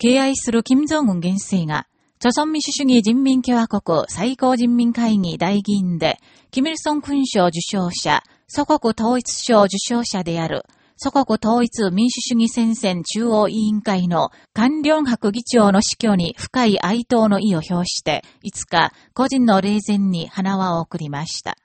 敬愛する金正恩元帥が、朝鮮民主主義人民共和国最高人民会議大議員で、キミルソン勲章受章者、祖国統一賞受章者である、祖国統一民主主義戦線中央委員会の官僚博議長の死去に深い哀悼の意を表して、いつか個人の霊前に花輪を送りました。